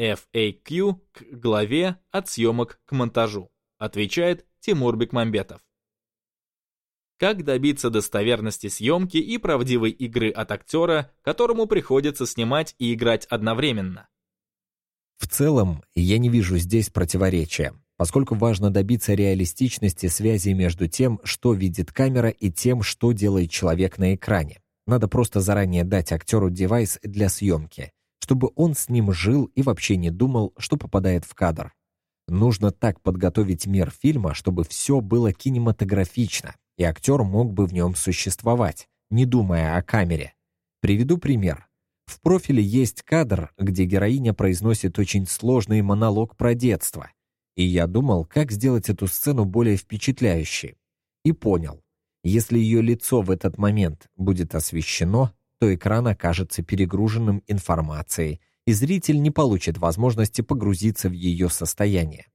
FAQ к главе «От съемок к монтажу», отвечает Тимур Бекмамбетов. Как добиться достоверности съемки и правдивой игры от актера, которому приходится снимать и играть одновременно? В целом, я не вижу здесь противоречия, поскольку важно добиться реалистичности связи между тем, что видит камера, и тем, что делает человек на экране. Надо просто заранее дать актеру девайс для съемки, чтобы он с ним жил и вообще не думал, что попадает в кадр. Нужно так подготовить мир фильма, чтобы все было кинематографично, и актер мог бы в нем существовать, не думая о камере. Приведу пример. В профиле есть кадр, где героиня произносит очень сложный монолог про детство. И я думал, как сделать эту сцену более впечатляющей. И понял. Если ее лицо в этот момент будет освещено, то экран окажется перегруженным информацией, и зритель не получит возможности погрузиться в ее состояние.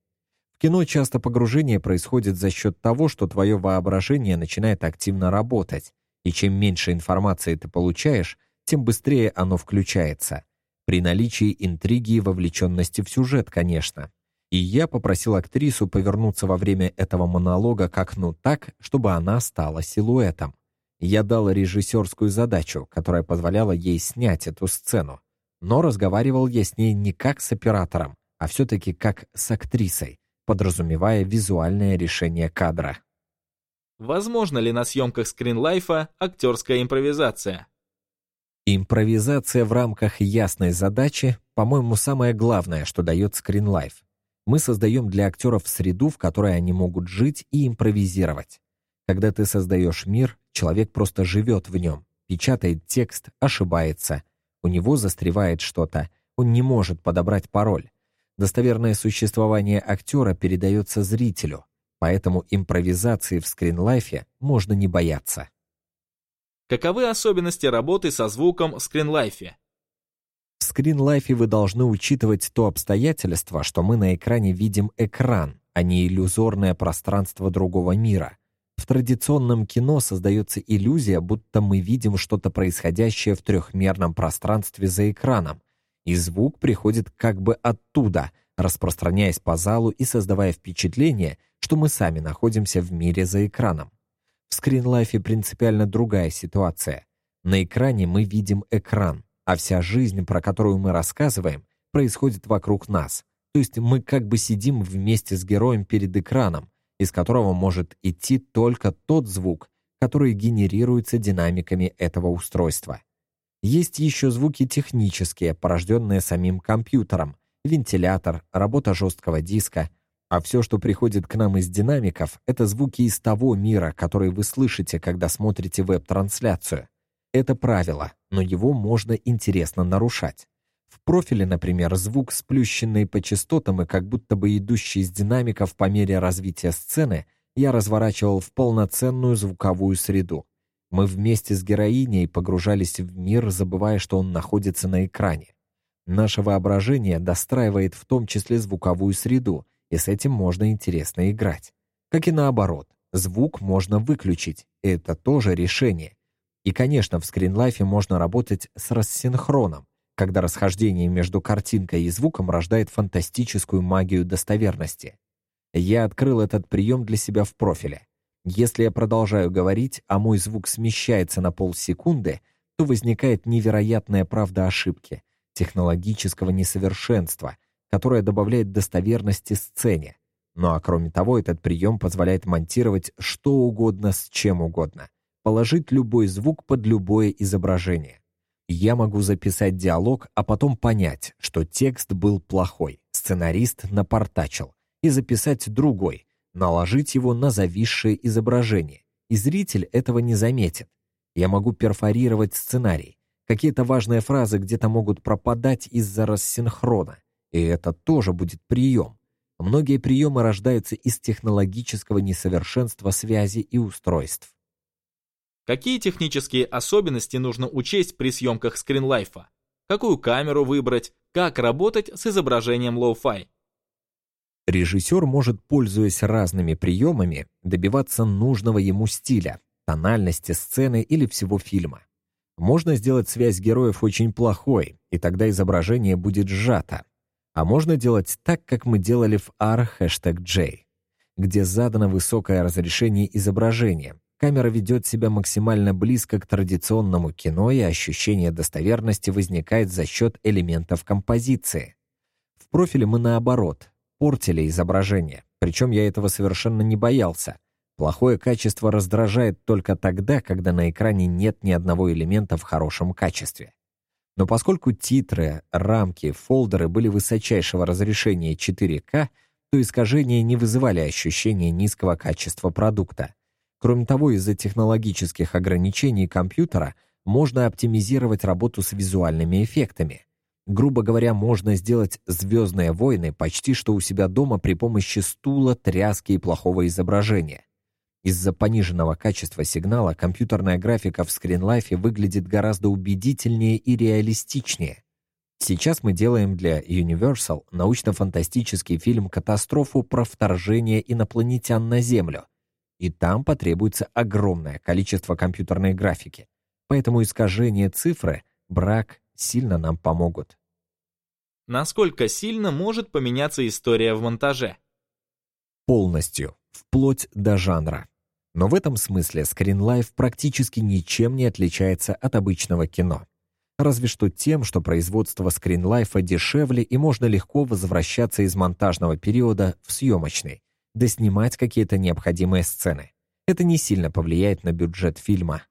В кино часто погружение происходит за счет того, что твое воображение начинает активно работать, и чем меньше информации ты получаешь, тем быстрее оно включается. При наличии интриги и вовлеченности в сюжет, конечно. И я попросил актрису повернуться во время этого монолога к окну так, чтобы она стала силуэтом. Я дал режиссерскую задачу, которая позволяла ей снять эту сцену. Но разговаривал я с ней не как с оператором, а все-таки как с актрисой, подразумевая визуальное решение кадра. Возможно ли на съемках скринлайфа актерская импровизация? Импровизация в рамках ясной задачи, по-моему, самое главное, что дает скринлайф. Мы создаем для актеров среду, в которой они могут жить и импровизировать. Когда ты создаешь мир, человек просто живет в нем, печатает текст, ошибается, у него застревает что-то, он не может подобрать пароль. Достоверное существование актера передается зрителю, поэтому импровизации в скринлайфе можно не бояться. Каковы особенности работы со звуком в скринлайфе? В скринлайфе вы должны учитывать то обстоятельство, что мы на экране видим экран, а не иллюзорное пространство другого мира. В традиционном кино создается иллюзия, будто мы видим что-то происходящее в трехмерном пространстве за экраном, и звук приходит как бы оттуда, распространяясь по залу и создавая впечатление, что мы сами находимся в мире за экраном. В скринлайфе принципиально другая ситуация. На экране мы видим экран, а вся жизнь, про которую мы рассказываем, происходит вокруг нас. То есть мы как бы сидим вместе с героем перед экраном, из которого может идти только тот звук, который генерируется динамиками этого устройства. Есть еще звуки технические, порожденные самим компьютером, вентилятор, работа жесткого диска, а все, что приходит к нам из динамиков, это звуки из того мира, который вы слышите, когда смотрите веб-трансляцию. Это правило, но его можно интересно нарушать. В профиле, например, звук, сплющенный по частотам и как будто бы идущий из динамиков по мере развития сцены, я разворачивал в полноценную звуковую среду. Мы вместе с героиней погружались в мир, забывая, что он находится на экране. Наше воображение достраивает в том числе звуковую среду, и с этим можно интересно играть. Как и наоборот, звук можно выключить, это тоже решение. И, конечно, в скринлайфе можно работать с рассинхроном, когда расхождение между картинкой и звуком рождает фантастическую магию достоверности. Я открыл этот прием для себя в профиле. Если я продолжаю говорить, а мой звук смещается на полсекунды, то возникает невероятная правда ошибки, технологического несовершенства, которое добавляет достоверности сцене. Ну а кроме того, этот прием позволяет монтировать что угодно с чем угодно, положить любой звук под любое изображение. Я могу записать диалог, а потом понять, что текст был плохой, сценарист напортачил, и записать другой, наложить его на зависшее изображение, и зритель этого не заметит. Я могу перфорировать сценарий. Какие-то важные фразы где-то могут пропадать из-за рассинхрона, и это тоже будет прием. Многие приемы рождаются из технологического несовершенства связи и устройств. Какие технические особенности нужно учесть при съемках скринлайфа? Какую камеру выбрать? Как работать с изображением lo-fi? Режиссер может, пользуясь разными приемами, добиваться нужного ему стиля, тональности сцены или всего фильма. Можно сделать связь героев очень плохой, и тогда изображение будет сжато. А можно делать так, как мы делали в R-J, где задано высокое разрешение изображения. Камера ведет себя максимально близко к традиционному кино, и ощущение достоверности возникает за счет элементов композиции. В профиле мы наоборот, портили изображение, причем я этого совершенно не боялся. Плохое качество раздражает только тогда, когда на экране нет ни одного элемента в хорошем качестве. Но поскольку титры, рамки, фолдеры были высочайшего разрешения 4К, то искажения не вызывали ощущения низкого качества продукта. Кроме того, из-за технологических ограничений компьютера можно оптимизировать работу с визуальными эффектами. Грубо говоря, можно сделать «Звездные войны» почти что у себя дома при помощи стула, тряски и плохого изображения. Из-за пониженного качества сигнала компьютерная графика в скринлайфе выглядит гораздо убедительнее и реалистичнее. Сейчас мы делаем для Universal научно-фантастический фильм «Катастрофу» про вторжение инопланетян на Землю. И там потребуется огромное количество компьютерной графики. Поэтому искажение цифры, брак сильно нам помогут. Насколько сильно может поменяться история в монтаже? Полностью, вплоть до жанра. Но в этом смысле Life практически ничем не отличается от обычного кино. Разве что тем, что производство Life дешевле и можно легко возвращаться из монтажного периода в съемочный, да снимать какие-то необходимые сцены. Это не сильно повлияет на бюджет фильма,